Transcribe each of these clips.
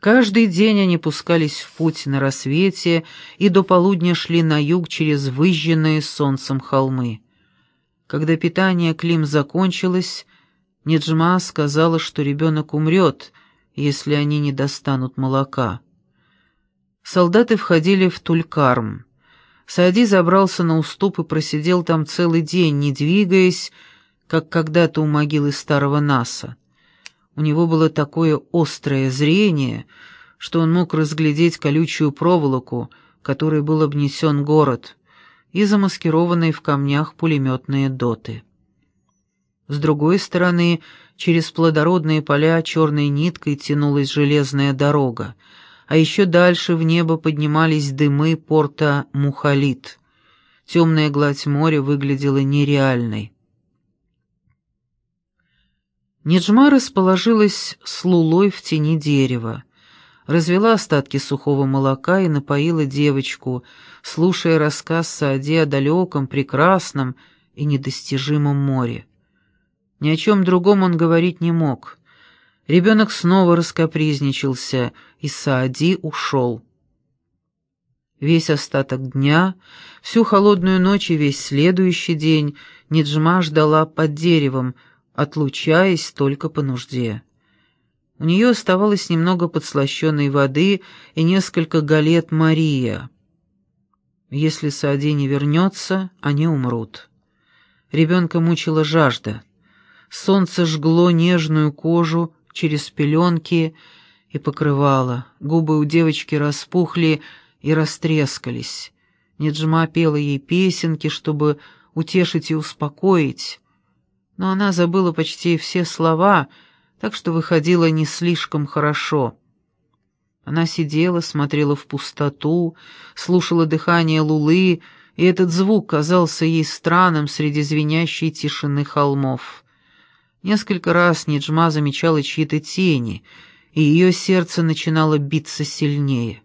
Каждый день они пускались в путь на рассвете и до полудня шли на юг через выжженные солнцем холмы. Когда питание Клим закончилось, Неджма сказала, что ребенок умрет, если они не достанут молока. Солдаты входили в Тулькарм. Саади забрался на уступ и просидел там целый день, не двигаясь, как когда-то у могилы старого Наса. У него было такое острое зрение, что он мог разглядеть колючую проволоку, которой был обнесен город, и замаскированные в камнях пулеметные доты. С другой стороны, через плодородные поля черной ниткой тянулась железная дорога, а еще дальше в небо поднимались дымы порта Мухалит. Темная гладь моря выглядела нереальной. Неджма расположилась с Лулой в тени дерева, развела остатки сухого молока и напоила девочку, слушая рассказ Саади о далеком, прекрасном и недостижимом море. Ни о чем другом он говорить не мог. Ребенок снова раскопризничался, и Саади ушел. Весь остаток дня, всю холодную ночь и весь следующий день Неджма ждала под деревом, отлучаясь только по нужде. У нее оставалось немного подслащенной воды и несколько галет Мария. Если Саади не вернется, они умрут. Ребенка мучила жажда. Солнце жгло нежную кожу через пеленки и покрывало. Губы у девочки распухли и растрескались. Неджма пела ей песенки, чтобы утешить и успокоить, но она забыла почти все слова, так что выходила не слишком хорошо. Она сидела, смотрела в пустоту, слушала дыхание Лулы, и этот звук казался ей странным среди звенящей тишины холмов. Несколько раз Неджма замечала чьи-то тени, и ее сердце начинало биться сильнее.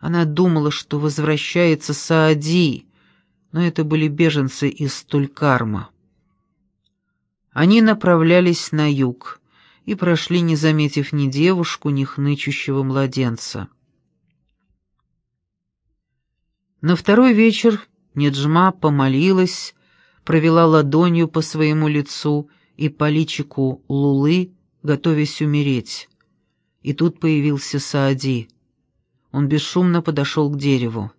Она думала, что возвращается Саади, но это были беженцы из Тулькарма. Они направлялись на юг и прошли, не заметив ни девушку, ни хнычущего младенца. На второй вечер Неджма помолилась, провела ладонью по своему лицу и по личику Лулы, готовясь умереть. И тут появился Саади. Он бесшумно подошел к дереву.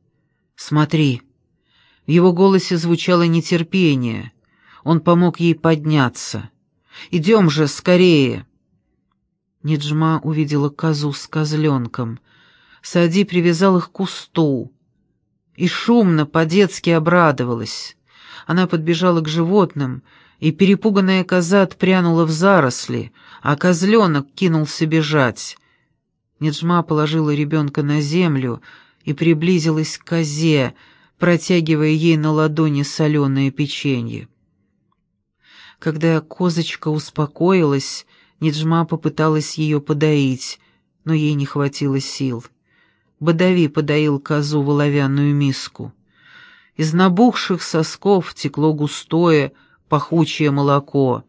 «Смотри!» В его голосе звучало нетерпение — он помог ей подняться. «Идем же, скорее!» Неджма увидела козу с козленком. Сади привязал их к кусту. И шумно, по-детски обрадовалась. Она подбежала к животным, и перепуганная коза отпрянула в заросли, а козленок кинулся бежать. Неджма положила ребенка на землю и приблизилась к козе, протягивая ей на ладони соленое печенье. Когда козочка успокоилась, Неджма попыталась ее подоить, но ей не хватило сил. Бодави подоил козу в оловянную миску. Из набухших сосков текло густое, пахучее молоко.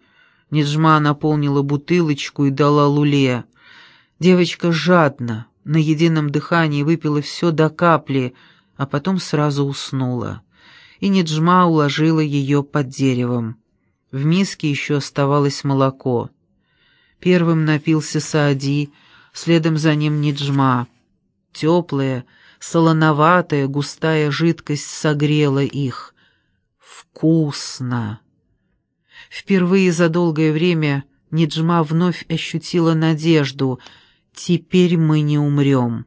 Неджма наполнила бутылочку и дала луле. Девочка жадно, на едином дыхании выпила все до капли, а потом сразу уснула. И Неджма уложила ее под деревом. В миске еще оставалось молоко. Первым напился Саади, следом за ним Ниджма. Теплая, солоноватая, густая жидкость согрела их. Вкусно! Впервые за долгое время Ниджма вновь ощутила надежду. «Теперь мы не умрем».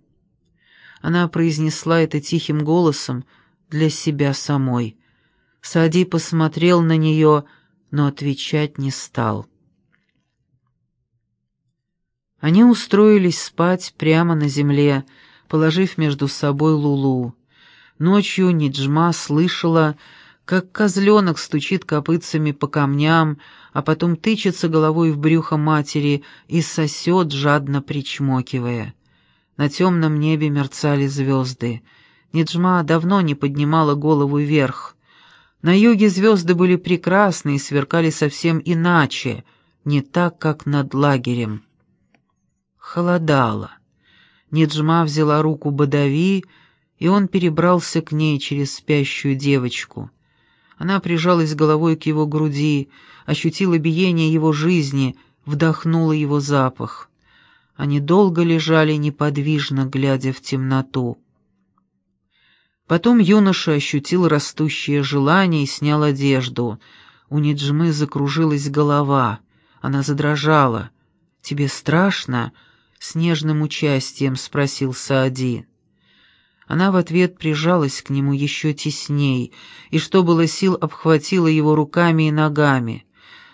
Она произнесла это тихим голосом для себя самой. Саади посмотрел на нее, — но отвечать не стал. Они устроились спать прямо на земле, положив между собой Лулу. Ночью Ниджма слышала, как козленок стучит копытцами по камням, а потом тычется головой в брюхо матери и сосет, жадно причмокивая. На темном небе мерцали звезды. Ниджма давно не поднимала голову вверх. На юге звезды были прекрасны и сверкали совсем иначе, не так, как над лагерем. Холодало. Неджма взяла руку Бадави, и он перебрался к ней через спящую девочку. Она прижалась головой к его груди, ощутила биение его жизни, вдохнула его запах. Они долго лежали неподвижно, глядя в темноту. Потом юноша ощутил растущее желание и снял одежду. У Неджмы закружилась голова, она задрожала. «Тебе страшно?» с нежным участием спросил Саади. Она в ответ прижалась к нему еще тесней, и что было сил обхватила его руками и ногами.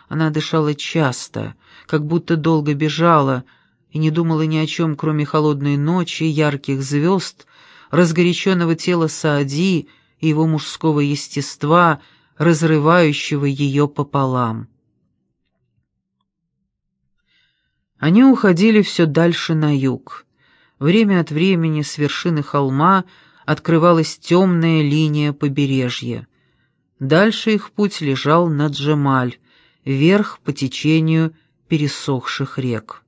Она дышала часто, как будто долго бежала, и не думала ни о чем, кроме холодной ночи, ярких звезд, разгоряченного тела Саади и его мужского естества, разрывающего ее пополам. Они уходили все дальше на юг. Время от времени с вершины холма открывалась темная линия побережья. Дальше их путь лежал на Джемаль, вверх по течению пересохших рек.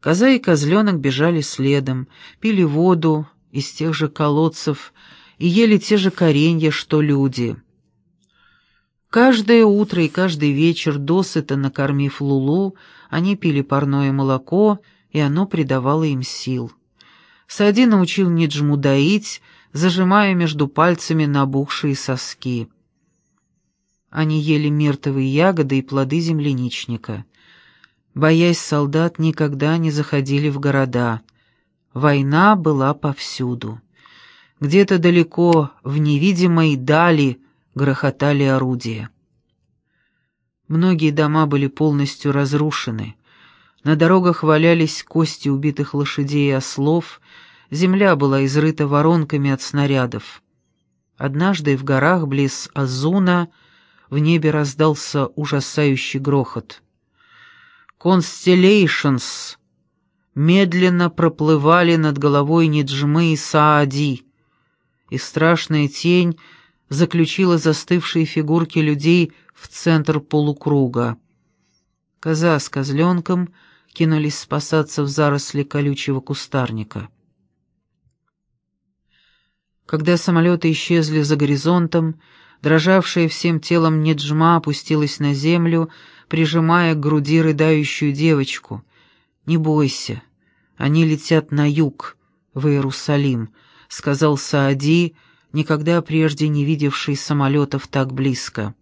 Коза и козленок бежали следом, пили воду из тех же колодцев и ели те же коренья, что люди. Каждое утро и каждый вечер, досыта накормив Лулу, они пили парное молоко, и оно придавало им сил. Сади научил Ниджму доить, зажимая между пальцами набухшие соски. Они ели мертвые ягоды и плоды земляничника. Боясь солдат, никогда не заходили в города. Война была повсюду. Где-то далеко, в невидимой дали, грохотали орудия. Многие дома были полностью разрушены. На дорогах валялись кости убитых лошадей и ослов, земля была изрыта воронками от снарядов. Однажды в горах близ Азуна в небе раздался ужасающий грохот. «Констеллейшнс» медленно проплывали над головой Ниджмы и Саади, и страшная тень заключила застывшие фигурки людей в центр полукруга. Коза с козленком кинулись спасаться в заросли колючего кустарника. Когда самолеты исчезли за горизонтом, дрожавшая всем телом Неджма опустилась на землю, прижимая к груди рыдающую девочку. «Не бойся, они летят на юг, в Иерусалим», — сказал Саади, никогда прежде не видевший самолетов так близко.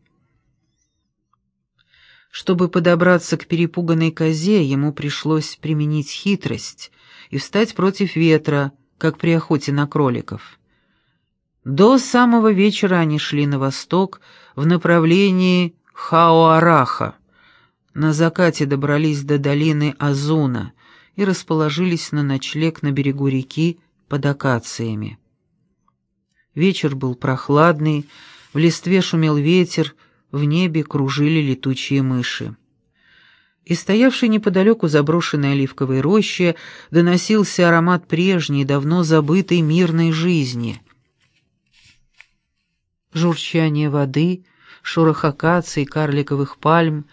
Чтобы подобраться к перепуганной козе, ему пришлось применить хитрость и встать против ветра, как при охоте на кроликов. До самого вечера они шли на восток в направлении Хаоараха. На закате добрались до долины Азуна и расположились на ночлег на берегу реки под акациями. Вечер был прохладный, в листве шумел ветер, в небе кружили летучие мыши. Из стоявшей неподалеку заброшенной оливковой рощи доносился аромат прежней, давно забытой мирной жизни. Журчание воды, шорох акаций, карликовых пальм,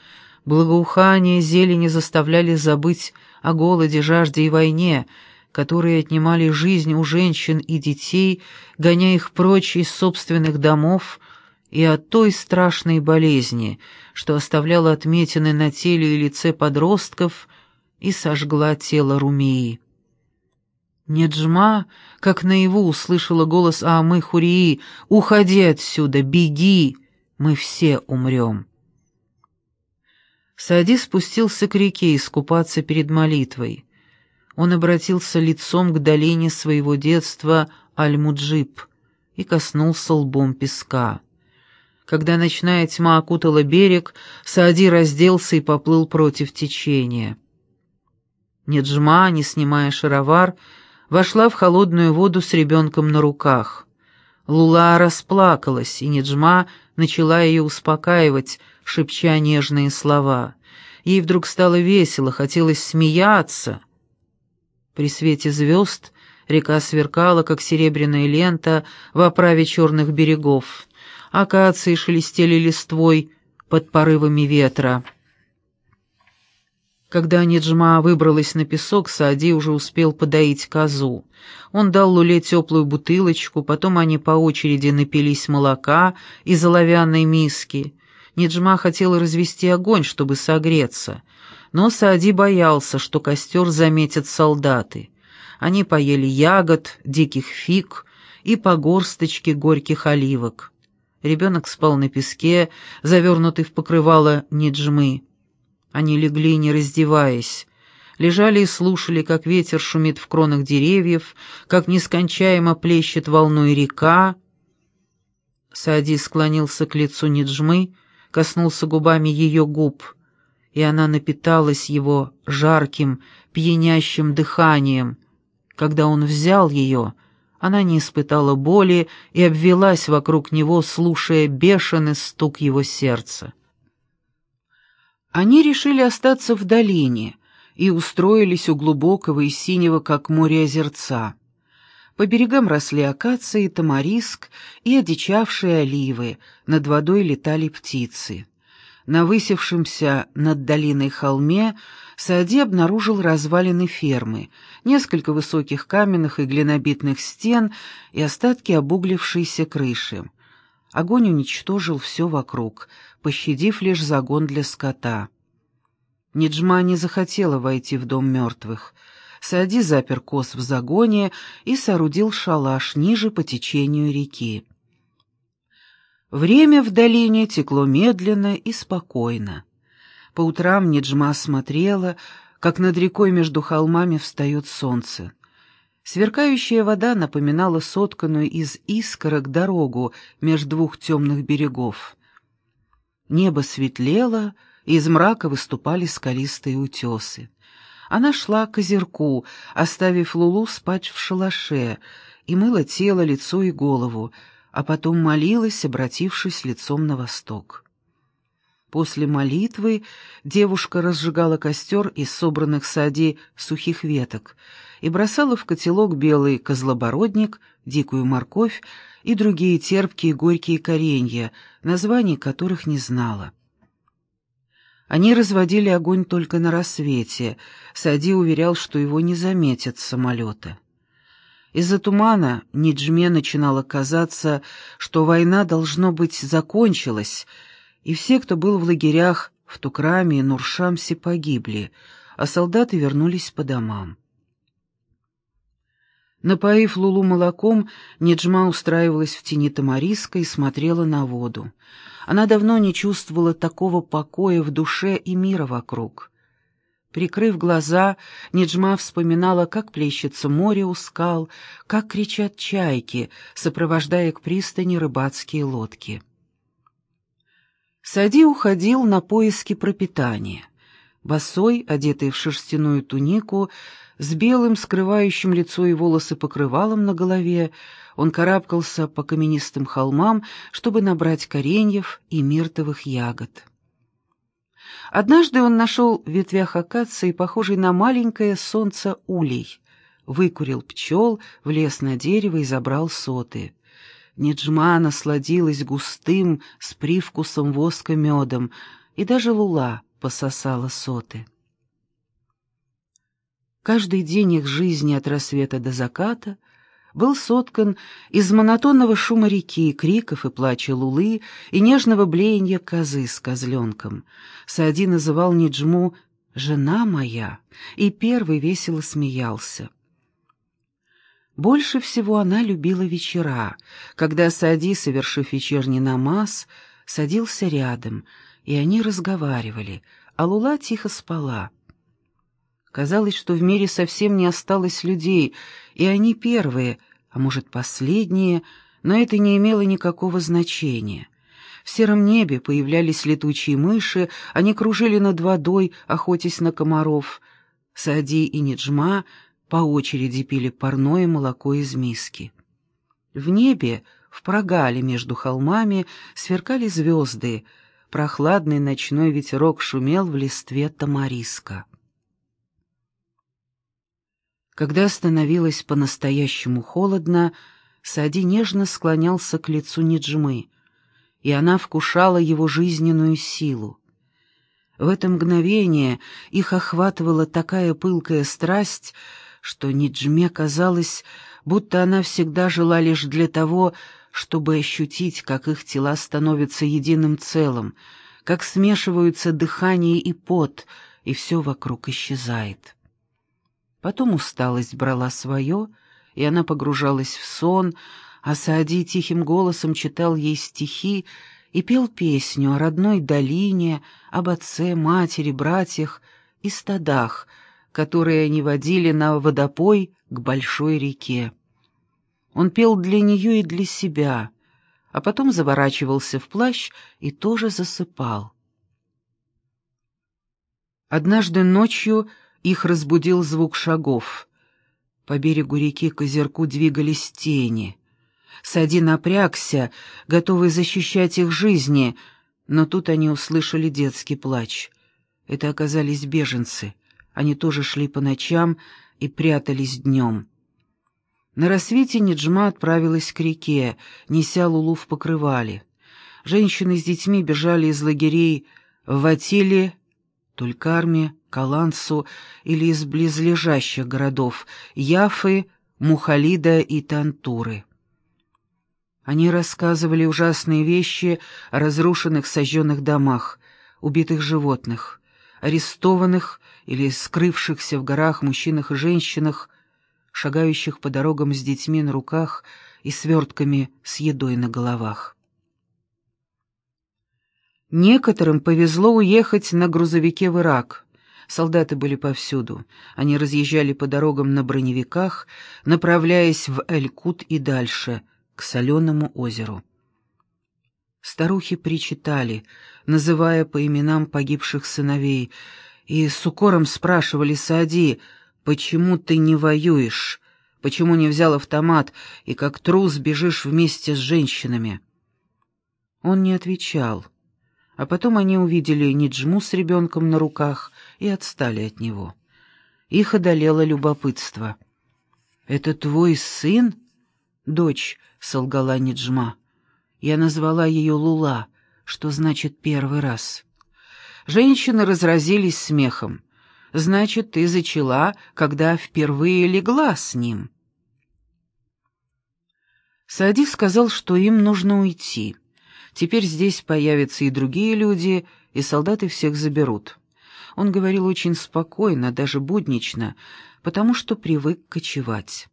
благоухание зелени заставляли забыть о голоде, жажде и войне, которые отнимали жизнь у женщин и детей, гоняя их прочь из собственных домов, и от той страшной болезни, что оставляла отметины на теле и лице подростков и сожгла тело Румии. Неджма, как наяву, услышала голос Аамы Хурии «Уходи отсюда, беги, мы все умрем». Сади спустился к реке искупаться перед молитвой. Он обратился лицом к долине своего детства Аль-Муджиб и коснулся лбом песка. Когда ночная тьма окутала берег, Саади разделся и поплыл против течения. Неджма, не снимая шаровар, вошла в холодную воду с ребенком на руках. Лула расплакалась, и Неджма начала ее успокаивать, шепча нежные слова. Ей вдруг стало весело, хотелось смеяться. При свете звезд река сверкала, как серебряная лента в оправе черных берегов акации шелестели листвой под порывами ветра. Когда Неджма выбралась на песок, Саади уже успел подоить козу. Он дал Луле теплую бутылочку, потом они по очереди напились молока из оловянной миски. Неджма хотел развести огонь, чтобы согреться, но Саади боялся, что костер заметят солдаты. Они поели ягод, диких фиг и по горсточке горьких оливок. Ребенок спал на песке, завернутый в покрывало Неджмы. Они легли, не раздеваясь, лежали и слушали, как ветер шумит в кронах деревьев, как нескончаемо плещет волной река. Сади склонился к лицу Неджмы, коснулся губами ее губ, и она напиталась его жарким, пьянящим дыханием. Когда он взял ее, она не испытала боли и обвелась вокруг него, слушая бешеный стук его сердца. Они решили остаться в долине и устроились у глубокого и синего, как море, озерца. По берегам росли акации, тамариск и одичавшие оливы, над водой летали птицы. На высевшемся над долиной холме Саади обнаружил развалины фермы, несколько высоких каменных и глинобитных стен и остатки обуглившейся крыши. Огонь уничтожил все вокруг, пощадив лишь загон для скота. Неджма не захотела войти в дом мертвых. Сади запер коз в загоне и соорудил шалаш ниже по течению реки. Время в долине текло медленно и спокойно. По утрам Неджма смотрела, как над рекой между холмами встает солнце. Сверкающая вода напоминала сотканную из искорок дорогу между двух темных берегов. Небо светлело, и из мрака выступали скалистые утесы. Она шла к озерку, оставив Лулу спать в шалаше, и мыла тело, лицо и голову, а потом молилась, обратившись лицом на восток. После молитвы девушка разжигала костер из собранных сади сухих веток и бросала в котелок белый козлобородник, дикую морковь и другие терпкие горькие коренья, названий которых не знала. Они разводили огонь только на рассвете. Сади уверял, что его не заметят с самолета. Из-за тумана Ниджме начинало казаться, что война, должно быть, закончилась, и все, кто был в лагерях в Тукраме и Нуршамсе, погибли, а солдаты вернулись по домам. Напоив Лулу молоком, Неджма устраивалась в тени тамариска и смотрела на воду. Она давно не чувствовала такого покоя в душе и мира вокруг. Прикрыв глаза, Неджма вспоминала, как плещется море у скал, как кричат чайки, сопровождая к пристани рыбацкие лодки. Сади уходил на поиски пропитания. Босой, одетый в шерстяную тунику, с белым, скрывающим лицо и волосы покрывалом на голове, он карабкался по каменистым холмам, чтобы набрать кореньев и миртовых ягод. Однажды он нашел в ветвях акации, похожий на маленькое солнце улей, выкурил пчел, влез на дерево и забрал соты. Неджма насладилась густым, с привкусом воска медом, и даже лула пососала соты. Каждый день их жизни от рассвета до заката был соткан из монотонного шума реки, криков и плача лулы и нежного блеяния козы с козленком. Саади называл Ниджму «жена моя», и первый весело смеялся. Больше всего она любила вечера, когда Саади, совершив вечерний намаз, садился рядом, и они разговаривали, а Лула тихо спала. Казалось, что в мире совсем не осталось людей, и они первые, а может, последние, но это не имело никакого значения. В сером небе появлялись летучие мыши, они кружили над водой, охотясь на комаров. Сади и Неджма по очереди пили парное молоко из миски. В небе, в прогале между холмами, сверкали звезды, прохладный ночной ветерок шумел в листве тамариска. Когда становилось по-настоящему холодно, Сади нежно склонялся к лицу Неджмы, и она вкушала его жизненную силу. В это мгновение их охватывала такая пылкая страсть, что Ниджме казалось, будто она всегда жила лишь для того, чтобы ощутить, как их тела становятся единым целым, как смешиваются дыхание и пот, и все вокруг исчезает. Потом усталость брала свое, и она погружалась в сон, а Саади тихим голосом читал ей стихи и пел песню о родной долине, об отце, матери, братьях и стадах, которые они водили на водопой к большой реке. Он пел для нее и для себя, а потом заворачивался в плащ и тоже засыпал. Однажды ночью их разбудил звук шагов. По берегу реки к озерку двигались тени — Сади напрягся, готовый защищать их жизни, но тут они услышали детский плач. Это оказались беженцы. Они тоже шли по ночам и прятались днем. На рассвете Неджма отправилась к реке, неся Лулу в покрывале. Женщины с детьми бежали из лагерей в Ватиле, Тулькарме, Калансу или из близлежащих городов Яфы, Мухалида и Тантуры. Они рассказывали ужасные вещи о разрушенных сожженных домах, убитых животных, арестованных или скрывшихся в горах мужчинах и женщинах, шагающих по дорогам с детьми на руках и свертками с едой на головах. Некоторым повезло уехать на грузовике в Ирак. Солдаты были повсюду. Они разъезжали по дорогам на броневиках, направляясь в Эль-Кут и дальше — к соленому озеру. Старухи причитали, называя по именам погибших сыновей, и с укором спрашивали Сади, «Почему ты не воюешь? Почему не взял автомат и как трус бежишь вместе с женщинами?» Он не отвечал, а потом они увидели Ниджму с ребенком на руках и отстали от него. Их одолело любопытство. «Это твой сын?» «Дочь», — солгала Ниджма. Я назвала ее Лула, что значит «первый раз». Женщины разразились смехом. «Значит, ты зачала, когда впервые легла с ним». Сади сказал, что им нужно уйти. Теперь здесь появятся и другие люди, и солдаты всех заберут. Он говорил очень спокойно, даже буднично, потому что привык кочевать.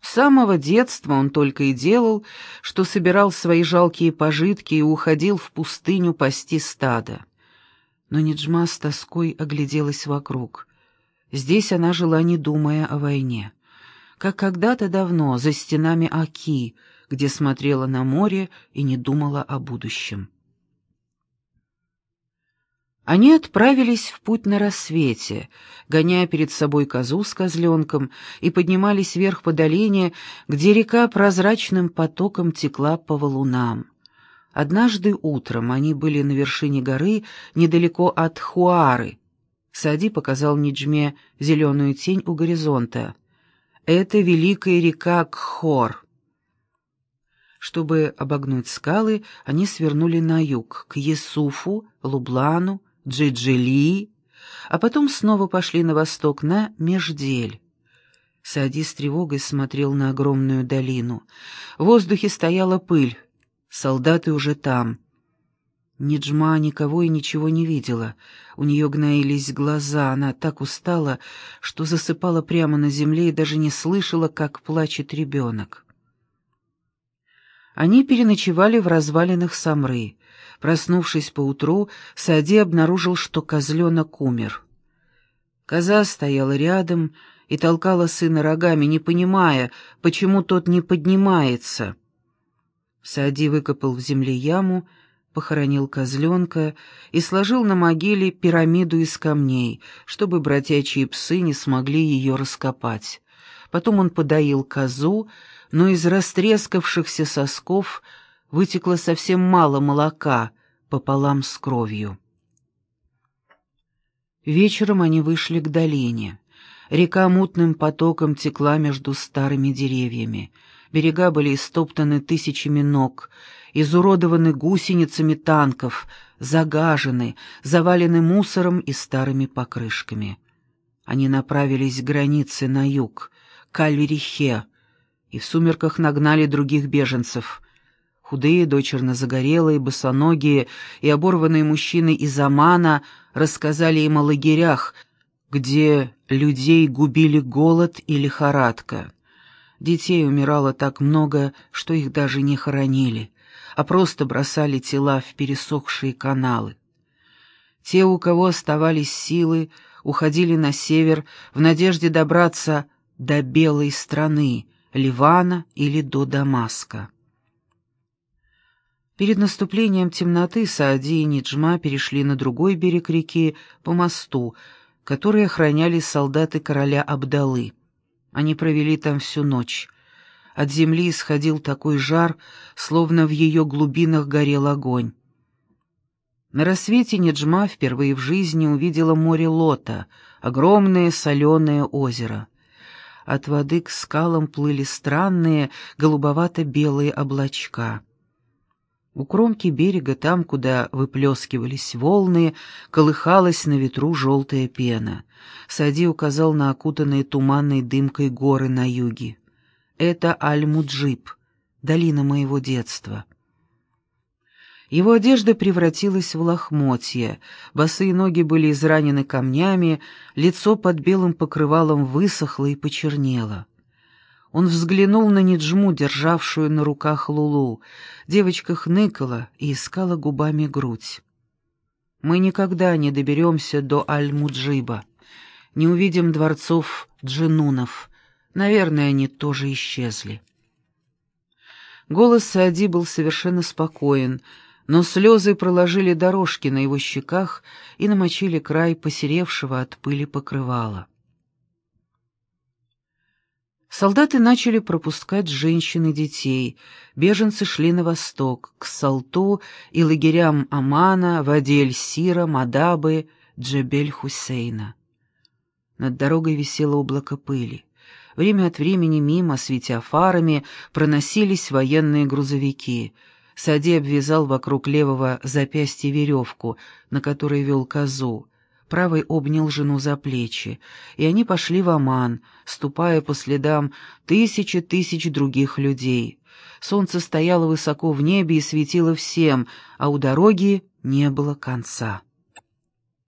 С самого детства он только и делал, что собирал свои жалкие пожитки и уходил в пустыню пасти стадо. Но Неджма с тоской огляделась вокруг. Здесь она жила, не думая о войне. Как когда-то давно, за стенами Аки, где смотрела на море и не думала о будущем. Они отправились в путь на рассвете, гоняя перед собой козу с козленком, и поднимались вверх по долине, где река прозрачным потоком текла по валунам. Однажды утром они были на вершине горы, недалеко от Хуары. Сади показал Ниджме зеленую тень у горизонта. Это великая река Кхор. Чтобы обогнуть скалы, они свернули на юг, к Есуфу, Лублану, Джиджили, а потом снова пошли на восток, на Междель. Сади с тревогой смотрел на огромную долину. В воздухе стояла пыль. Солдаты уже там. Ниджма никого и ничего не видела. У нее гноились глаза, она так устала, что засыпала прямо на земле и даже не слышала, как плачет ребенок. Они переночевали в развалинах Самры. Проснувшись поутру, Сади обнаружил, что козленок умер. Коза стояла рядом и толкала сына рогами, не понимая, почему тот не поднимается. Сади выкопал в земле яму, похоронил козленка и сложил на могиле пирамиду из камней, чтобы бродячие псы не смогли ее раскопать. Потом он подоил козу, но из растрескавшихся сосков вытекло совсем мало молока, пополам с кровью. Вечером они вышли к долине. Река мутным потоком текла между старыми деревьями. Берега были истоптаны тысячами ног, изуродованы гусеницами танков, загажены, завалены мусором и старыми покрышками. Они направились к границе на юг, к Альверихе, и в сумерках нагнали других беженцев. Худые, дочерно загорелые, босоногие и оборванные мужчины из Амана рассказали им о лагерях, где людей губили голод и лихорадка. Детей умирало так много, что их даже не хоронили, а просто бросали тела в пересохшие каналы. Те, у кого оставались силы, уходили на север в надежде добраться до белой страны, Ливана или до Дамаска. Перед наступлением темноты Саади и Ниджма перешли на другой берег реки по мосту, который охраняли солдаты короля Абдалы. Они провели там всю ночь. От земли исходил такой жар, словно в ее глубинах горел огонь. На рассвете Неджма впервые в жизни увидела море Лота, огромное соленое озеро. От воды к скалам плыли странные голубовато-белые облачка. У кромки берега, там, куда выплескивались волны, колыхалась на ветру желтая пена. Сади указал на окутанные туманной дымкой горы на юге. «Это Аль-Муджиб, долина моего детства». Его одежда превратилась в лохмотья, босые ноги были изранены камнями, лицо под белым покрывалом высохло и почернело. Он взглянул на Ниджму, державшую на руках Лулу. Девочка хныкала и искала губами грудь. «Мы никогда не доберемся до Аль-Муджиба, не увидим дворцов джинунов. Наверное, они тоже исчезли». Голос Саади был совершенно спокоен, но слезы проложили дорожки на его щеках и намочили край посеревшего от пыли покрывала. Солдаты начали пропускать женщин и детей. Беженцы шли на восток, к Салту и лагерям Амана, Вадель-Сира, Мадабы, Джебель-Хусейна. Над дорогой висело облако пыли. Время от времени мимо, светя фарами, проносились военные грузовики. Сади обвязал вокруг левого запястья веревку, на которой вел козу правый обнял жену за плечи, и они пошли в Оман, ступая по следам тысячи тысяч других людей. Солнце стояло высоко в небе и светило всем, а у дороги не было конца.